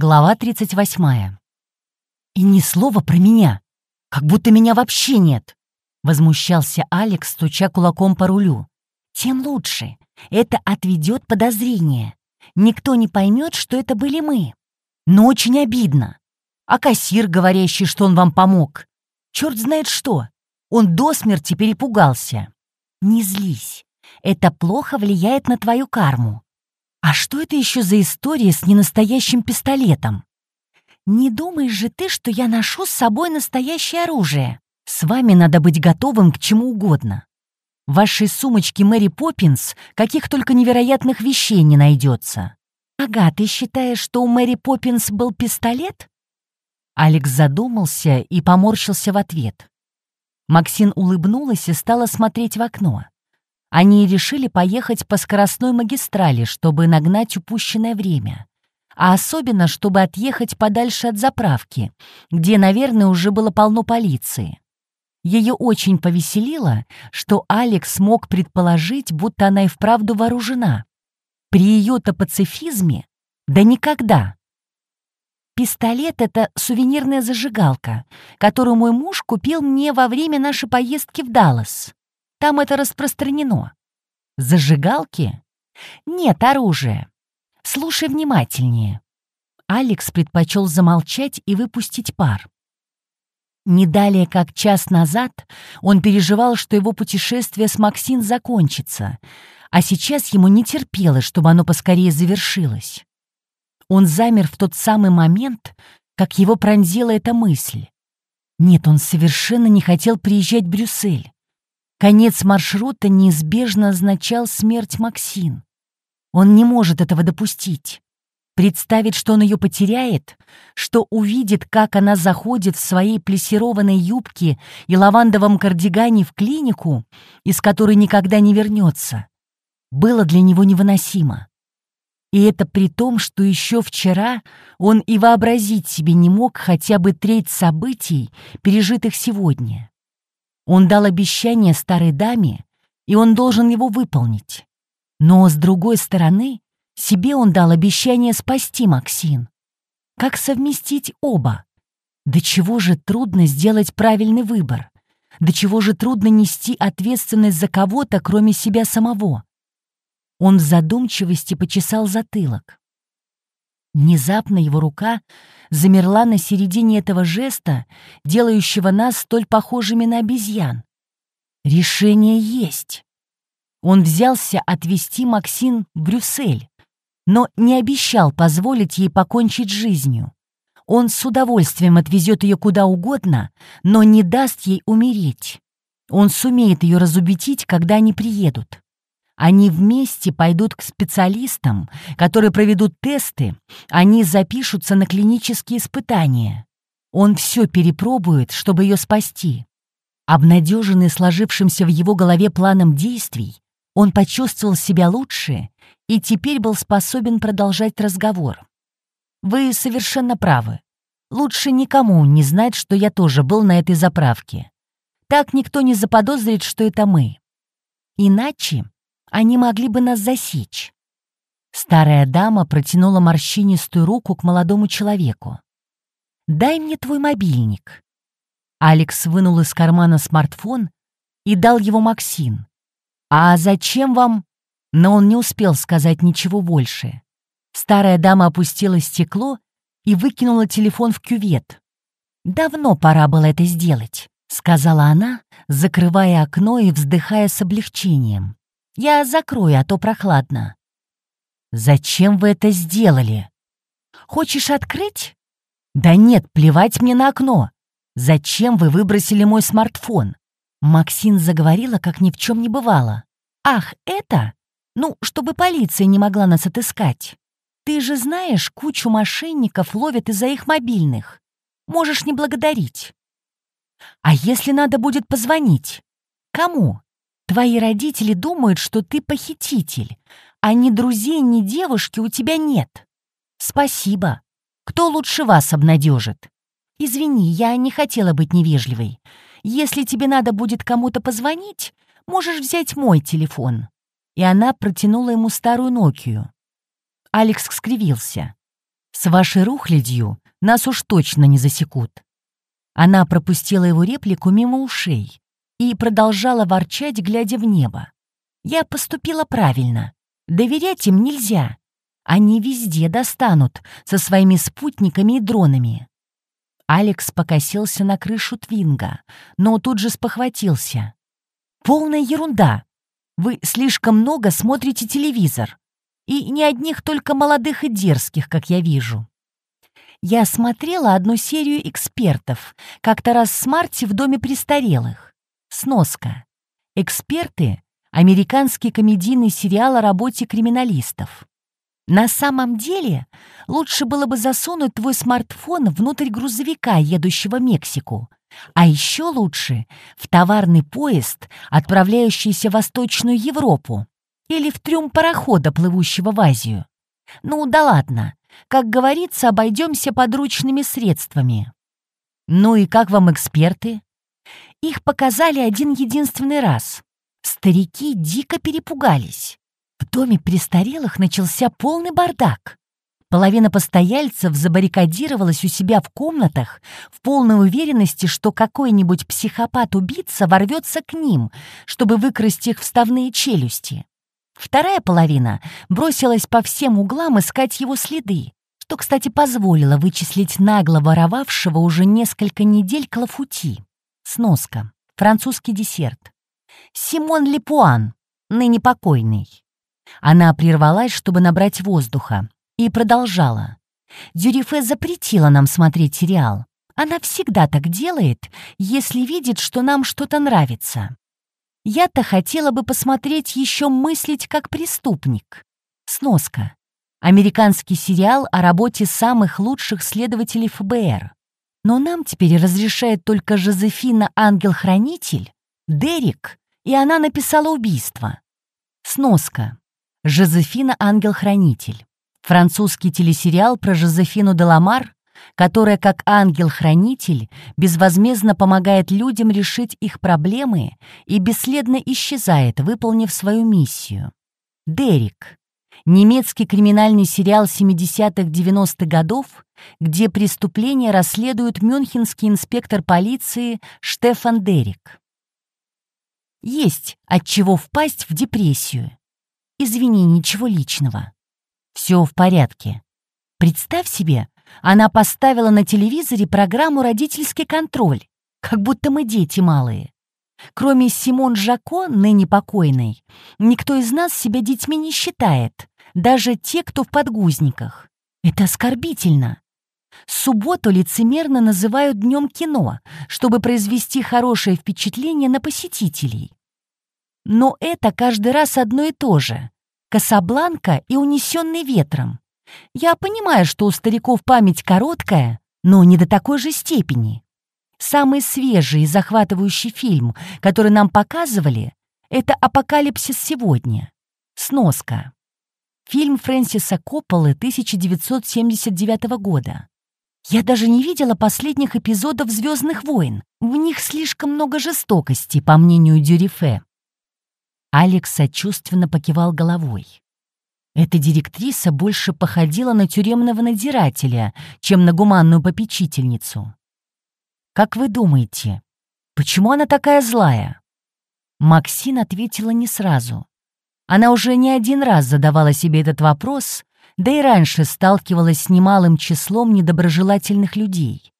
Глава 38. «И ни слова про меня, как будто меня вообще нет!» Возмущался Алекс, стуча кулаком по рулю. «Тем лучше. Это отведет подозрение. Никто не поймет, что это были мы. Но очень обидно. А кассир, говорящий, что он вам помог. Черт знает что. Он до смерти перепугался. Не злись. Это плохо влияет на твою карму. А что это еще за история с ненастоящим пистолетом? Не думаешь же ты, что я ношу с собой настоящее оружие? С вами надо быть готовым к чему угодно. В вашей сумочке Мэри Поппинс каких только невероятных вещей не найдется. Ага, ты считаешь, что у Мэри Поппинс был пистолет? Алекс задумался и поморщился в ответ. Максин улыбнулась и стала смотреть в окно. Они решили поехать по скоростной магистрали, чтобы нагнать упущенное время. А особенно, чтобы отъехать подальше от заправки, где, наверное, уже было полно полиции. Ее очень повеселило, что Алекс мог предположить, будто она и вправду вооружена. При ее-то пацифизме? Да никогда. Пистолет — это сувенирная зажигалка, которую мой муж купил мне во время нашей поездки в Даллас. Там это распространено. Зажигалки? Нет оружия. Слушай внимательнее. Алекс предпочел замолчать и выпустить пар. Не далее, как час назад, он переживал, что его путешествие с Максин закончится, а сейчас ему не терпелось, чтобы оно поскорее завершилось. Он замер в тот самый момент, как его пронзила эта мысль. Нет, он совершенно не хотел приезжать в Брюссель. Конец маршрута неизбежно означал смерть Максин. Он не может этого допустить. Представить, что он ее потеряет, что увидит, как она заходит в своей плессированной юбке и лавандовом кардигане в клинику, из которой никогда не вернется, было для него невыносимо. И это при том, что еще вчера он и вообразить себе не мог хотя бы треть событий, пережитых сегодня. Он дал обещание старой даме, и он должен его выполнить. Но, с другой стороны, себе он дал обещание спасти Максин. Как совместить оба? До чего же трудно сделать правильный выбор? До чего же трудно нести ответственность за кого-то, кроме себя самого? Он в задумчивости почесал затылок. Внезапно его рука замерла на середине этого жеста, делающего нас столь похожими на обезьян. Решение есть. Он взялся отвезти Максин в Брюссель, но не обещал позволить ей покончить жизнью. Он с удовольствием отвезет ее куда угодно, но не даст ей умереть. Он сумеет ее разубедить, когда они приедут. Они вместе пойдут к специалистам, которые проведут тесты, они запишутся на клинические испытания. Он все перепробует, чтобы ее спасти. Обнадеженный сложившимся в его голове планом действий, он почувствовал себя лучше и теперь был способен продолжать разговор. «Вы совершенно правы. Лучше никому не знать, что я тоже был на этой заправке. Так никто не заподозрит, что это мы. Иначе они могли бы нас засечь. Старая дама протянула морщинистую руку к молодому человеку. «Дай мне твой мобильник». Алекс вынул из кармана смартфон и дал его Максин. «А зачем вам...» Но он не успел сказать ничего больше. Старая дама опустила стекло и выкинула телефон в кювет. «Давно пора было это сделать», — сказала она, закрывая окно и вздыхая с облегчением. Я закрою, а то прохладно». «Зачем вы это сделали?» «Хочешь открыть?» «Да нет, плевать мне на окно. Зачем вы выбросили мой смартфон?» Максин заговорила, как ни в чем не бывало. «Ах, это? Ну, чтобы полиция не могла нас отыскать. Ты же знаешь, кучу мошенников ловят из-за их мобильных. Можешь не благодарить. А если надо будет позвонить? Кому? Твои родители думают, что ты похититель, а ни друзей, ни девушки у тебя нет. Спасибо. Кто лучше вас обнадежит? Извини, я не хотела быть невежливой. Если тебе надо будет кому-то позвонить, можешь взять мой телефон». И она протянула ему старую Нокию. Алекс скривился. С вашей рухлядью нас уж точно не засекут. Она пропустила его реплику мимо ушей и продолжала ворчать, глядя в небо. Я поступила правильно. Доверять им нельзя. Они везде достанут со своими спутниками и дронами. Алекс покосился на крышу Твинга, но тут же спохватился. «Полная ерунда. Вы слишком много смотрите телевизор. И не одних только молодых и дерзких, как я вижу. Я смотрела одну серию экспертов, как-то раз с Марти в доме престарелых. Сноска. Эксперты — американский комедийный сериал о работе криминалистов. На самом деле, лучше было бы засунуть твой смартфон внутрь грузовика, едущего в Мексику. А еще лучше — в товарный поезд, отправляющийся в Восточную Европу. Или в трюм парохода, плывущего в Азию. Ну да ладно, как говорится, обойдемся подручными средствами. Ну и как вам эксперты? Их показали один единственный раз. Старики дико перепугались. В доме престарелых начался полный бардак. Половина постояльцев забаррикадировалась у себя в комнатах в полной уверенности, что какой-нибудь психопат-убийца ворвется к ним, чтобы выкрасть их вставные челюсти. Вторая половина бросилась по всем углам искать его следы, что, кстати, позволило вычислить нагло воровавшего уже несколько недель клафути. Сноска. Французский десерт. Симон Лепуан, ныне покойный. Она прервалась, чтобы набрать воздуха, и продолжала. Дюрифе запретила нам смотреть сериал. Она всегда так делает, если видит, что нам что-то нравится. Я-то хотела бы посмотреть еще «Мыслить как преступник». Сноска. Американский сериал о работе самых лучших следователей ФБР. Но нам теперь разрешает только Жозефина Ангел-Хранитель, Дерек, и она написала убийство. Сноска. Жозефина Ангел-Хранитель. Французский телесериал про Жозефину Деламар, которая как ангел-хранитель безвозмездно помогает людям решить их проблемы и бесследно исчезает, выполнив свою миссию. Дерек. Немецкий криминальный сериал 70-х-90-х годов, где преступление расследует мюнхенский инспектор полиции Штефан Дерек. Есть от чего впасть в депрессию. Извини, ничего личного. Все в порядке. Представь себе, она поставила на телевизоре программу «Родительский контроль», как будто мы дети малые. Кроме Симон Жако, ныне покойной, никто из нас себя детьми не считает, даже те, кто в подгузниках. Это оскорбительно. Субботу лицемерно называют днем кино, чтобы произвести хорошее впечатление на посетителей. Но это каждый раз одно и то же. Касабланка и унесенный ветром. Я понимаю, что у стариков память короткая, но не до такой же степени. Самый свежий и захватывающий фильм, который нам показывали, это «Апокалипсис сегодня». Сноска. Фильм Фрэнсиса Копполы 1979 года. Я даже не видела последних эпизодов «Звездных войн». В них слишком много жестокости, по мнению Дюрифе. Алекс сочувственно покивал головой. Эта директриса больше походила на тюремного надзирателя, чем на гуманную попечительницу. «Как вы думаете, почему она такая злая?» Максин ответила не сразу. Она уже не один раз задавала себе этот вопрос, да и раньше сталкивалась с немалым числом недоброжелательных людей.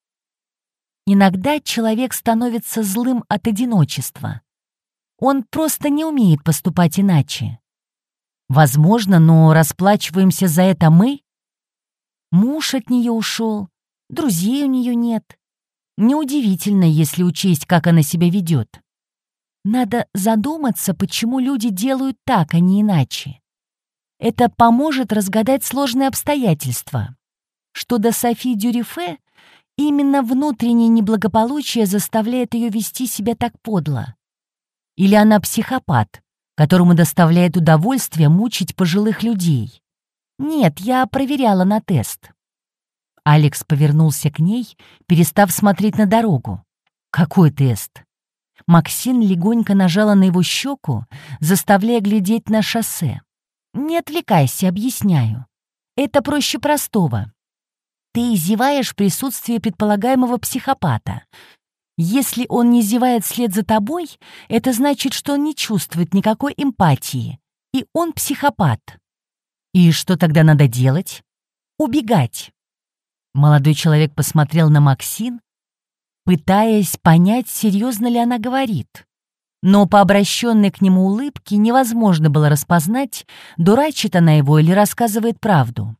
Иногда человек становится злым от одиночества. Он просто не умеет поступать иначе. Возможно, но расплачиваемся за это мы? Муж от нее ушел, друзей у нее нет. Неудивительно, если учесть, как она себя ведет. Надо задуматься, почему люди делают так, а не иначе. Это поможет разгадать сложные обстоятельства. Что до Софи Дюрифе, именно внутреннее неблагополучие заставляет ее вести себя так подло. Или она психопат, которому доставляет удовольствие мучить пожилых людей. Нет, я проверяла на тест. Алекс повернулся к ней, перестав смотреть на дорогу. Какой тест? Максин легонько нажала на его щеку, заставляя глядеть на шоссе. «Не отвлекайся, объясняю. Это проще простого. ты зеваешь в присутствии предполагаемого психопата. Если он не зевает вслед за тобой, это значит, что он не чувствует никакой эмпатии, и он психопат. И что тогда надо делать? Убегать. Молодой человек посмотрел на Максин, пытаясь понять, серьезно ли она говорит. Но по обращенной к нему улыбке невозможно было распознать, дурачит она его или рассказывает правду.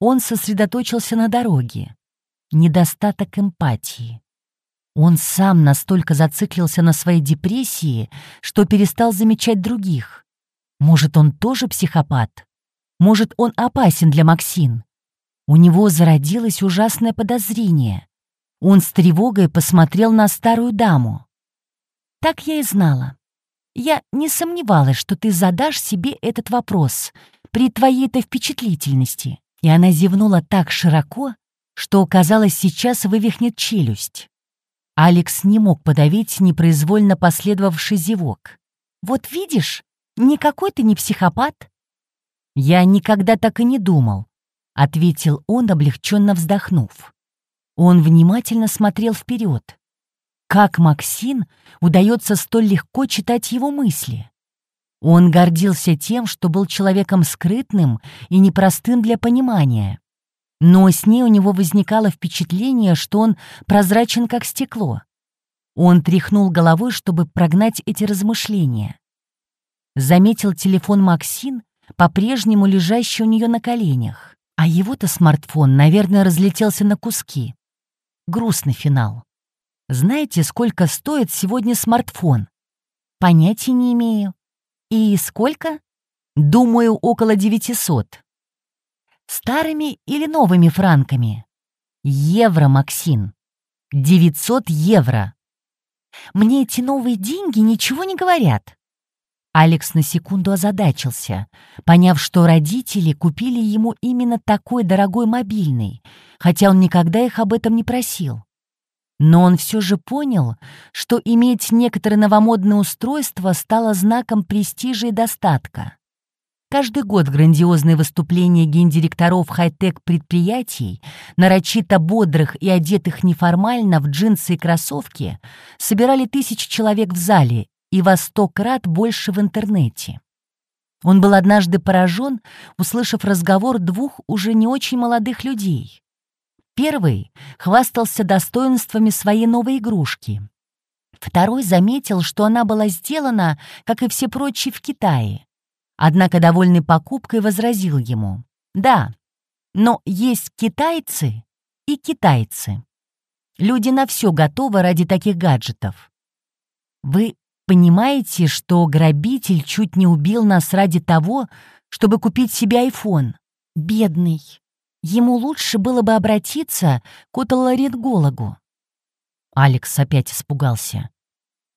Он сосредоточился на дороге. Недостаток эмпатии. Он сам настолько зациклился на своей депрессии, что перестал замечать других. Может, он тоже психопат? Может, он опасен для Максин? У него зародилось ужасное подозрение. Он с тревогой посмотрел на старую даму. «Так я и знала. Я не сомневалась, что ты задашь себе этот вопрос при твоей-то впечатлительности». И она зевнула так широко, что, казалось, сейчас вывихнет челюсть. Алекс не мог подавить непроизвольно последовавший зевок. «Вот видишь, никакой ты не психопат». «Я никогда так и не думал», — ответил он, облегченно вздохнув. Он внимательно смотрел вперед. Как Максин удается столь легко читать его мысли? Он гордился тем, что был человеком скрытным и непростым для понимания. Но с ней у него возникало впечатление, что он прозрачен, как стекло. Он тряхнул головой, чтобы прогнать эти размышления. Заметил телефон Максин, по-прежнему лежащий у нее на коленях. А его-то смартфон, наверное, разлетелся на куски. Грустный финал. Знаете, сколько стоит сегодня смартфон? Понятия не имею. И сколько? Думаю, около 900. Старыми или новыми франками? Евро, Максин. 900 евро. Мне эти новые деньги ничего не говорят. Алекс на секунду озадачился, поняв, что родители купили ему именно такой дорогой мобильный, хотя он никогда их об этом не просил. Но он все же понял, что иметь некоторые новомодные устройства стало знаком престижа и достатка. Каждый год грандиозные выступления гендиректоров хай-тек предприятий, нарочито бодрых и одетых неформально в джинсы и кроссовки, собирали тысячи человек в зале и во сто крат больше в интернете. Он был однажды поражен, услышав разговор двух уже не очень молодых людей. Первый хвастался достоинствами своей новой игрушки. Второй заметил, что она была сделана, как и все прочие в Китае. Однако, довольный покупкой, возразил ему. «Да, но есть китайцы и китайцы. Люди на все готовы ради таких гаджетов. Вы понимаете, что грабитель чуть не убил нас ради того, чтобы купить себе айфон? Бедный. Ему лучше было бы обратиться к отоларингологу. Алекс опять испугался.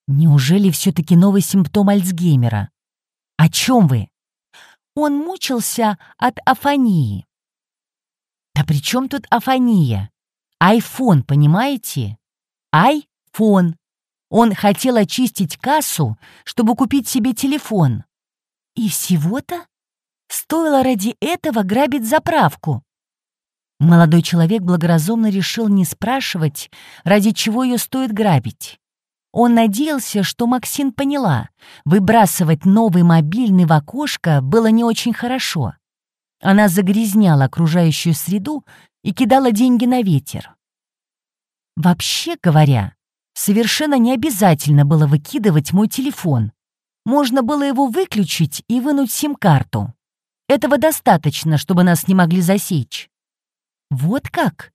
Неужели все-таки новый симптом Альцгеймера? О чем вы? Он мучился от афонии. Да при чем тут афония? Айфон, понимаете? Айфон. Он хотел очистить кассу, чтобы купить себе телефон. И всего-то? Стоило ради этого грабить заправку. Молодой человек благоразумно решил не спрашивать, ради чего ее стоит грабить. Он надеялся, что Максин поняла, выбрасывать новый мобильный в окошко было не очень хорошо. Она загрязняла окружающую среду и кидала деньги на ветер. Вообще говоря, совершенно не обязательно было выкидывать мой телефон. Можно было его выключить и вынуть сим-карту. Этого достаточно, чтобы нас не могли засечь. Вот как?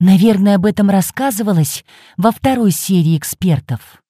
Наверное, об этом рассказывалось во второй серии экспертов.